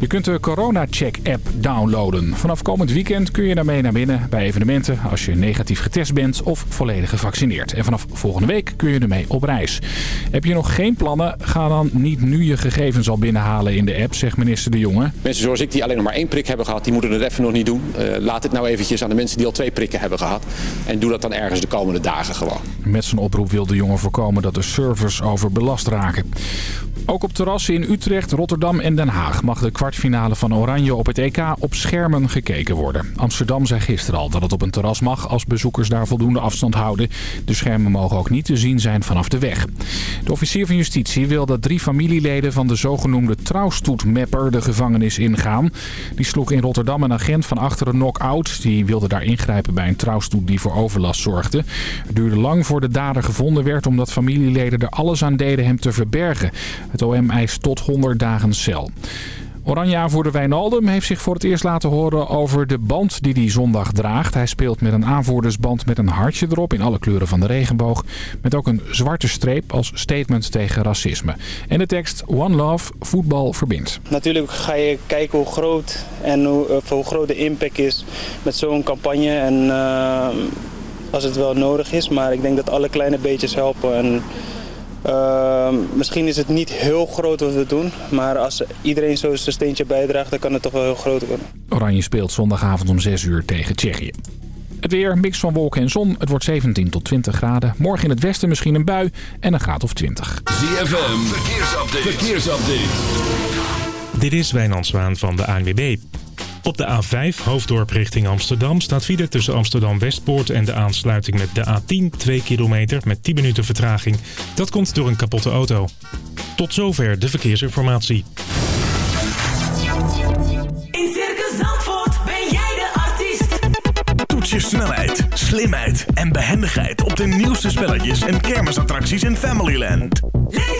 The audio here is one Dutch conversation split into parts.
Je kunt de CoronaCheck-app downloaden. Vanaf komend weekend kun je daarmee naar binnen bij evenementen als je negatief getest bent of volledig gevaccineerd. En vanaf volgende week kun je ermee op reis. Heb je nog geen plannen? Ga dan niet nu je gegevens al binnenhalen in de app, zegt minister De Jonge. Mensen zoals ik die alleen nog maar één prik hebben gehad, die moeten het even nog niet doen. Uh, laat het nou eventjes aan de mensen die al twee prikken hebben gehad. En doe dat dan ergens de komende dagen gewoon. Met zijn oproep wil De Jonge voorkomen dat de servers overbelast raken. Ook op terrassen in Utrecht, Rotterdam en Den Haag mag de kwartfinale van Oranje op het EK op schermen gekeken worden. Amsterdam zei gisteren al dat het op een terras mag als bezoekers daar voldoende afstand houden. De schermen mogen ook niet te zien zijn vanaf de weg. De officier van justitie wil dat drie familieleden van de zogenoemde trouwstoetmapper de gevangenis ingaan. Die sloeg in Rotterdam een agent van achter een knock-out. Die wilde daar ingrijpen bij een trouwstoet die voor overlast zorgde. Het duurde lang voor de dader gevonden werd omdat familieleden er alles aan deden hem te verbergen. Het OM eist tot 100 dagen cel. Oranje-aanvoerder Wijnaldum heeft zich voor het eerst laten horen over de band die hij zondag draagt. Hij speelt met een aanvoerdersband met een hartje erop in alle kleuren van de regenboog. Met ook een zwarte streep als statement tegen racisme. En de tekst One Love, voetbal verbindt. Natuurlijk ga je kijken hoe groot en hoe, uh, hoe groot de impact is met zo'n campagne. En uh, als het wel nodig is, maar ik denk dat alle kleine beetjes helpen. En, uh, misschien is het niet heel groot wat we doen, maar als iedereen zo zijn steentje bijdraagt, dan kan het toch wel heel groot worden. Oranje speelt zondagavond om 6 uur tegen Tsjechië. Het weer, mix van wolken en zon. Het wordt 17 tot 20 graden. Morgen in het westen misschien een bui en een graad of 20. ZFM, verkeersupdate. verkeersupdate. Dit is Wijnand Zwaan van de ANWB. Op de A5, hoofddorp richting Amsterdam, staat file tussen Amsterdam-Westpoort en de aansluiting met de A10, 2 kilometer met 10 minuten vertraging. Dat komt door een kapotte auto. Tot zover de verkeersinformatie. In Circus Zandvoort ben jij de artiest. Toets je snelheid, slimheid en behendigheid op de nieuwste spelletjes en kermisattracties in Familyland. Leef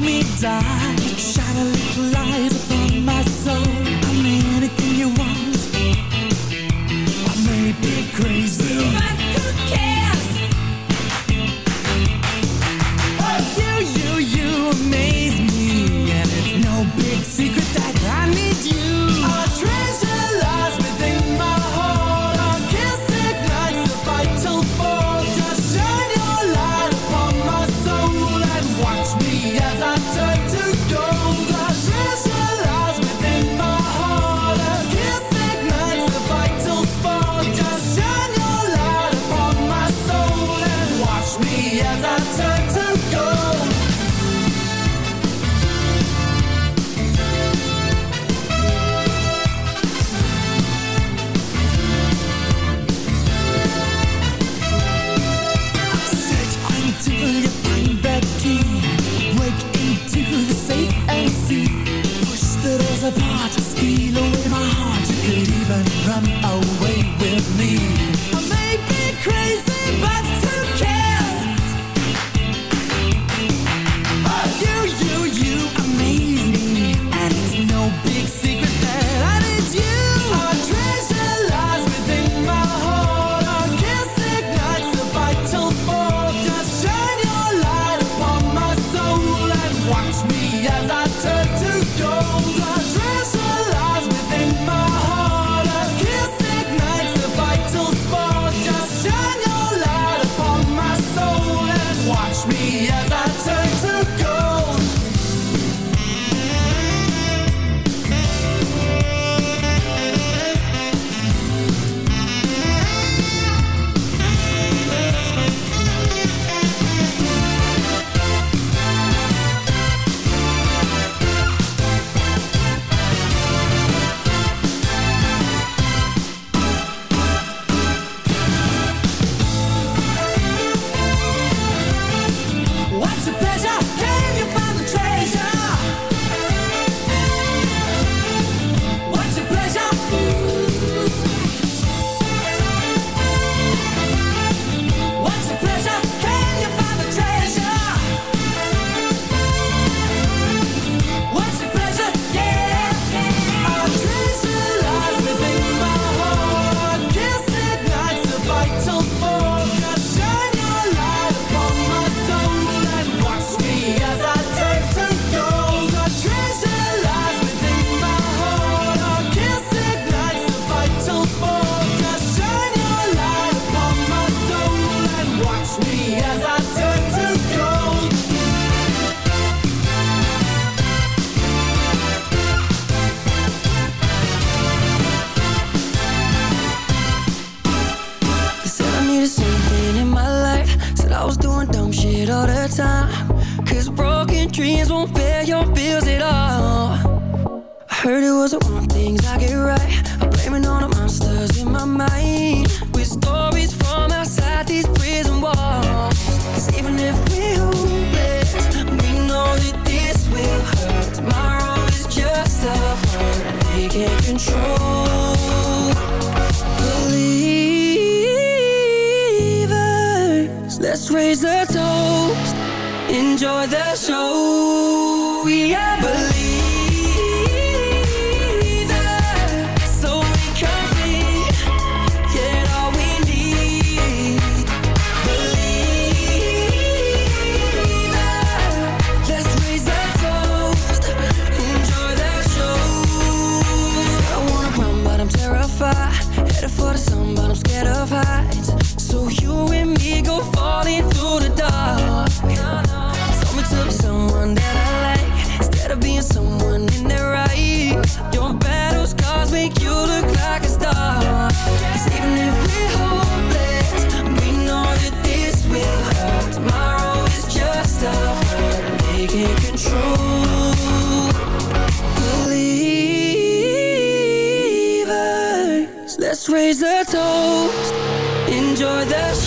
Me die. Shine a little light raise a toast. Enjoy the show. We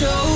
show.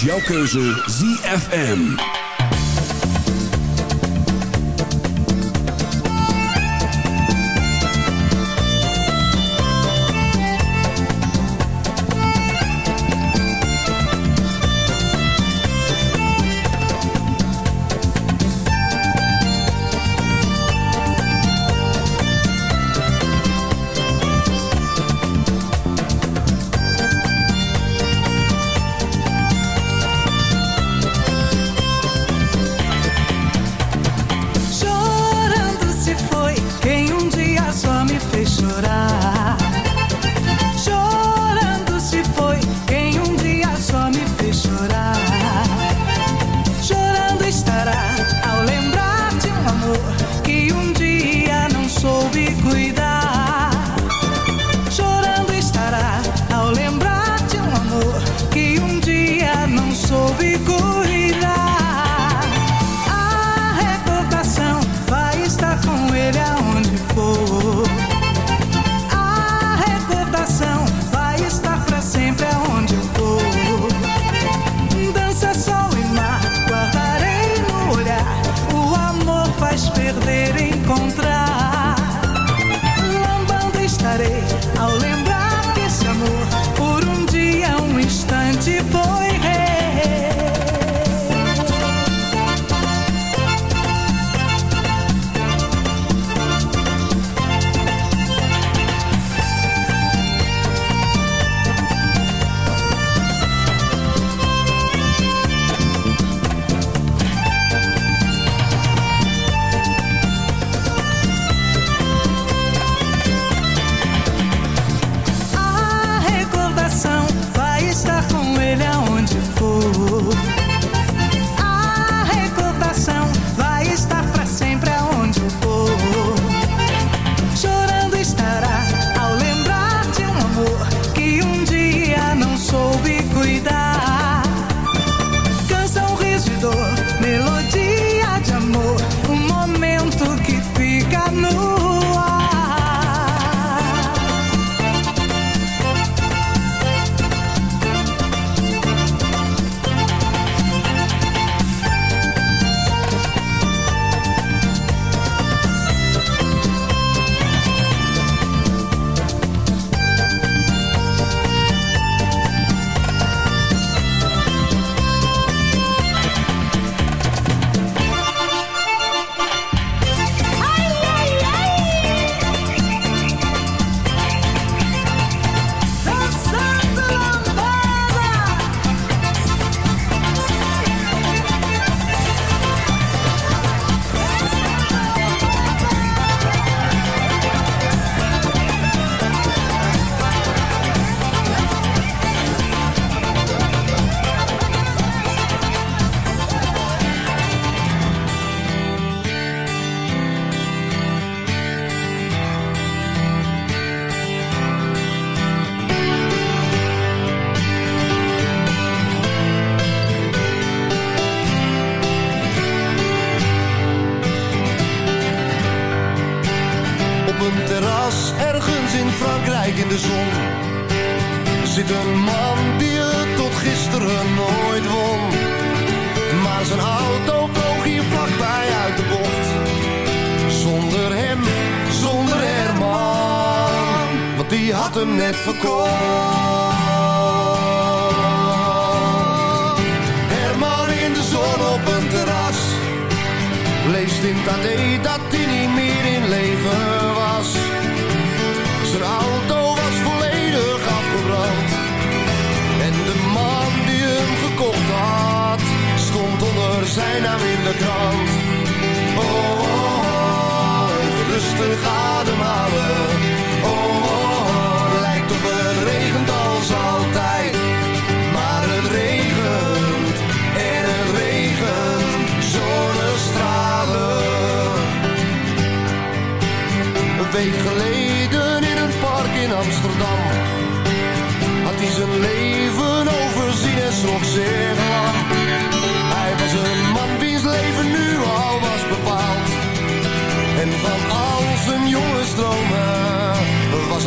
Jouw keuze ZFM.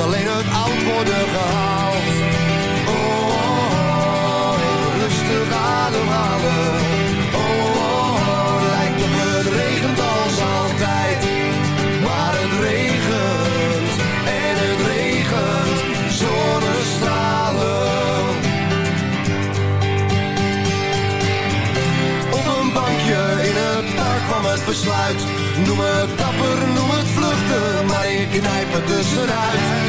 Alleen het oud worden gehaald. Oh, oh, oh, rustig ademhalen. Oh, oh, oh, lijkt op het regent als altijd. Maar het regent en het regent zonnestralen. Op een bankje in het park kwam het besluit. Noem het dapper, noem het vluchten Maar ik knijp het tussenuit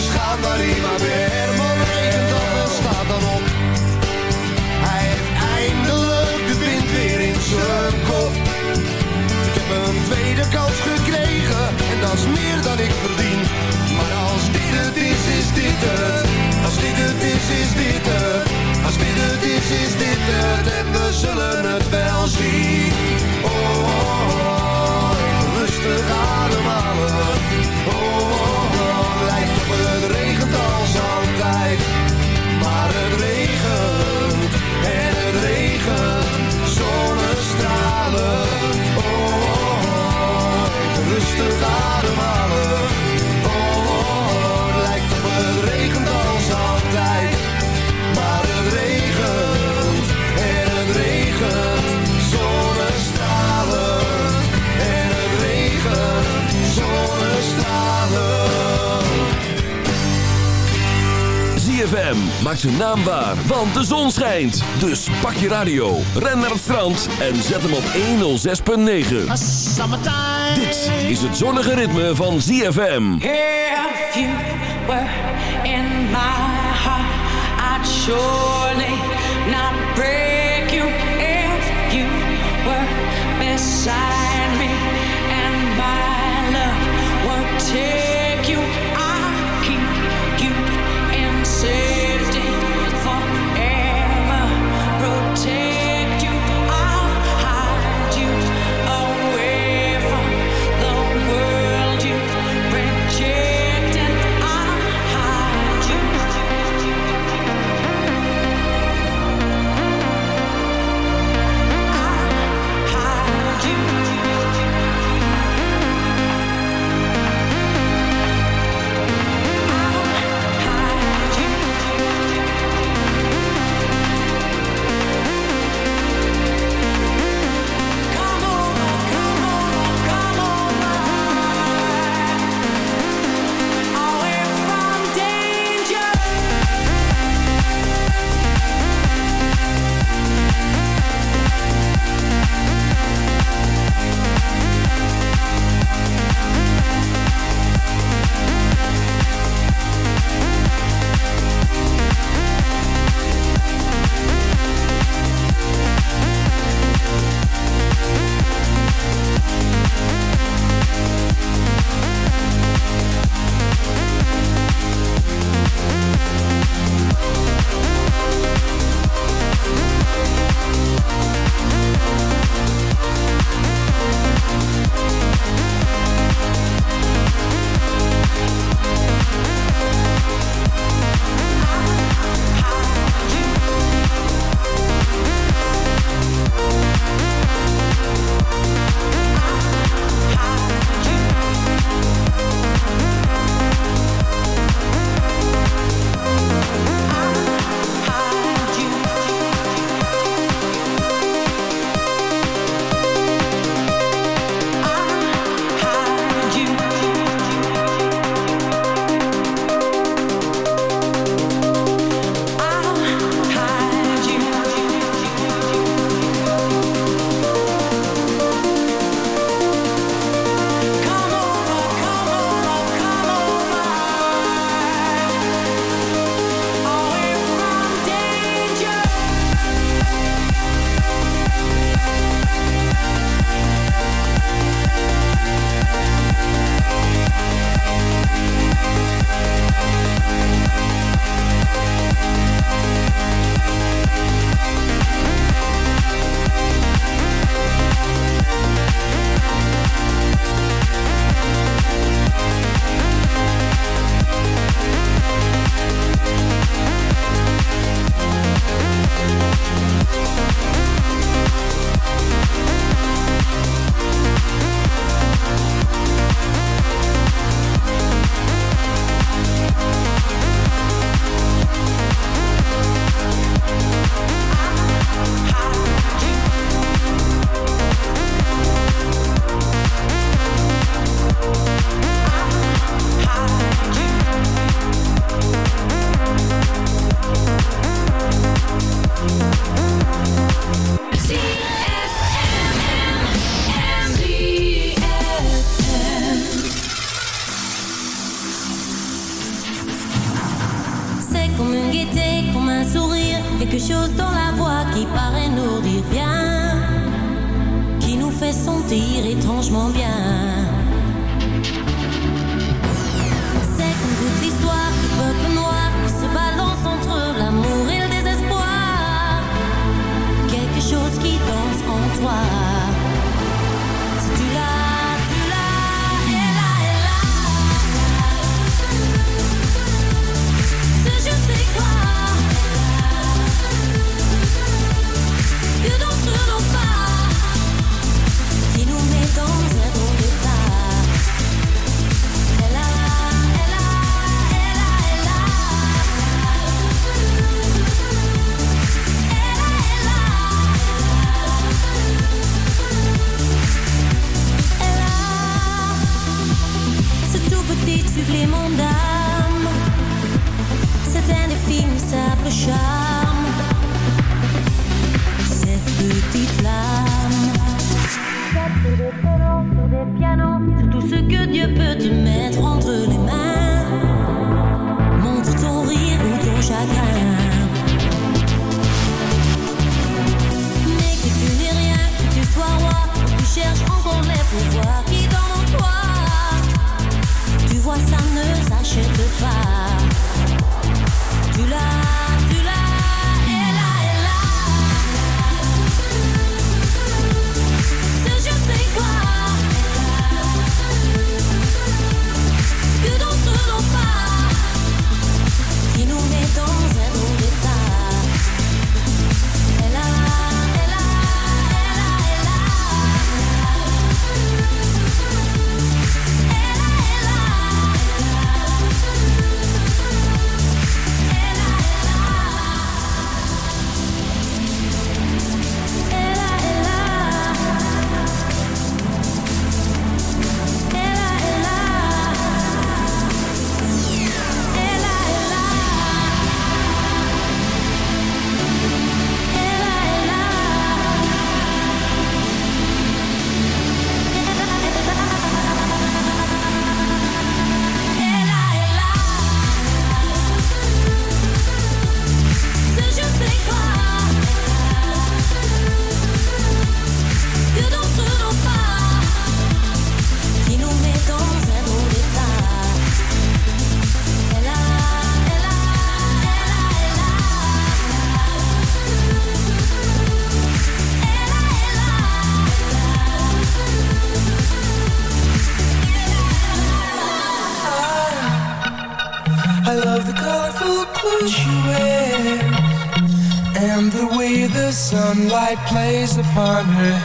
dus gaan waar hij maar weer Herman regent en staat dan op. Hij heeft eindelijk de wind weer in zijn kop. Ik heb een tweede kans gekregen En dat is meer dan ik verdien. Maar als dit het is, is dit het. Als dit het is, is dit het. Als dit het is, is dit het. En we zullen het wel zien. Oh, oh, oh even rustig ademhalen het regent en het regent zonnestralen. Oh, oh, oh, even rustig ademhalen ZFM maakt zijn naam waar, want de zon schijnt. Dus pak je radio, ren naar het strand en zet hem op 106.9. Dit is het zonnige ritme van ZFM. If you were in my heart, I'd surely not break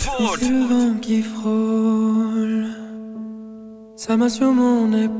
Ford. Ce vent qui frôle, ça m'a sur mon épaule.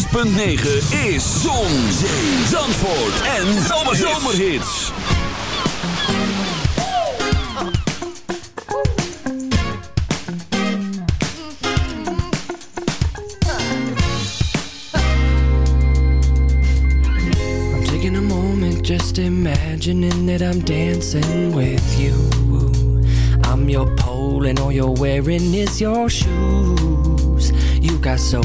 106.9 is Zon, Zee, Zandvoort en Zomerhits. I'm taking a moment just imagining that I'm dancing with you. I'm your pole and all you're wearing is your shoes. You got soul,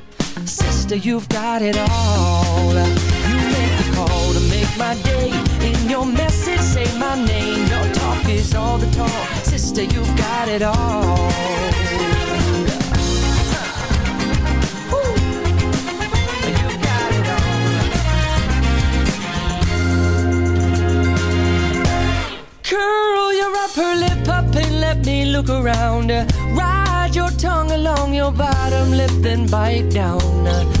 Sister, you've got it all. You make the call to make my day. In your message, say my name. Your talk is all the talk. Sister, you've got it all. Curl your upper lip up and let me look around. Ride your tongue along your bottom lip, then bite down.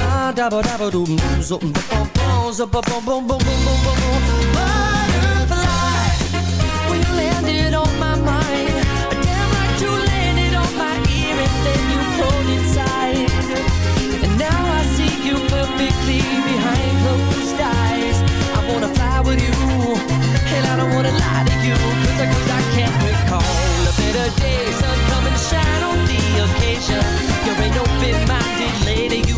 da da ba da ba doom doom zo bum bum bum zo bum bum bum bum bum bum bum Butterfly, when you landed on my mind, damn like you landed on my ear and then you pulled inside. And now I see you perfectly behind closed eyes. I wanna fly with you, and I don't wanna lie to you, cause I, cause I can't recall a better day. Sun come and shine on the occasion. You're an open-minded lady, you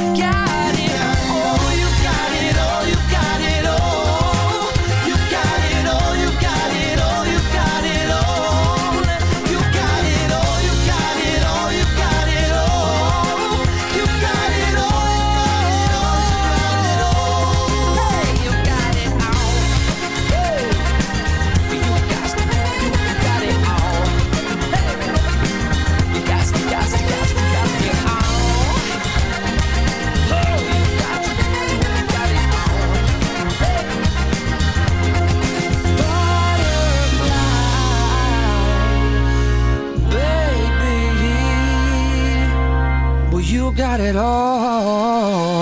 got it all.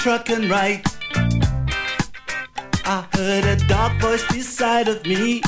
truck and ride. I heard a dark voice beside of me.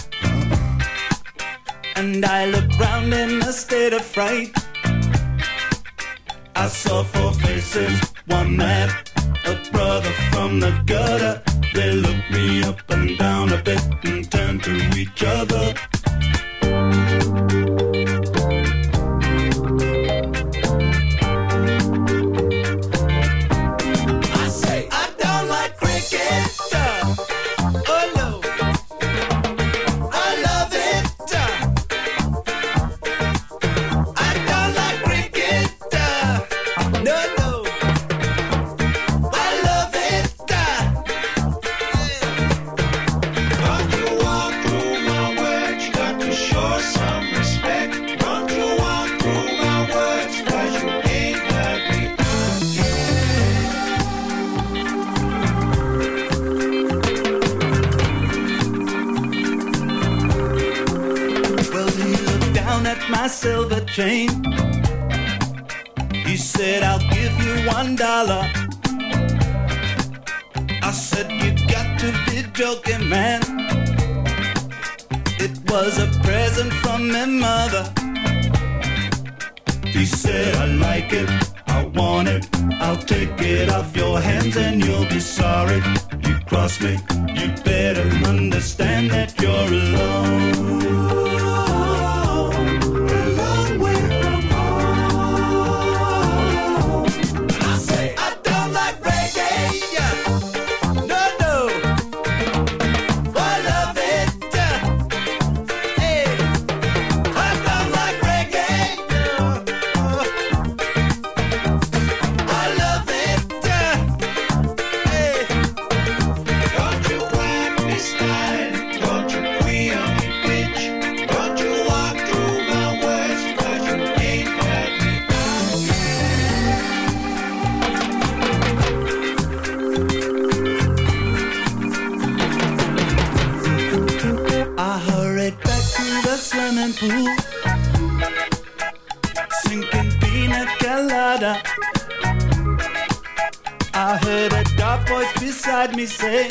voice beside me say,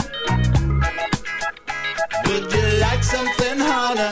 Would you like something harder?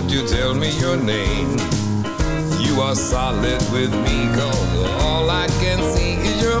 won't you tell me your name? You are solid with me, cause all I can see is your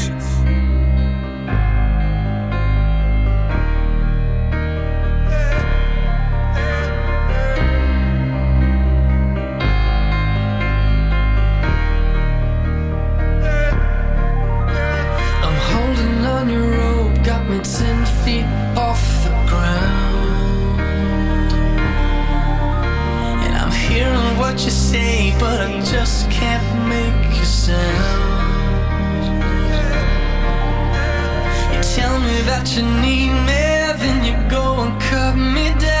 What you say, but I just can't make a sound. You tell me that you need me, then you go and cut me down.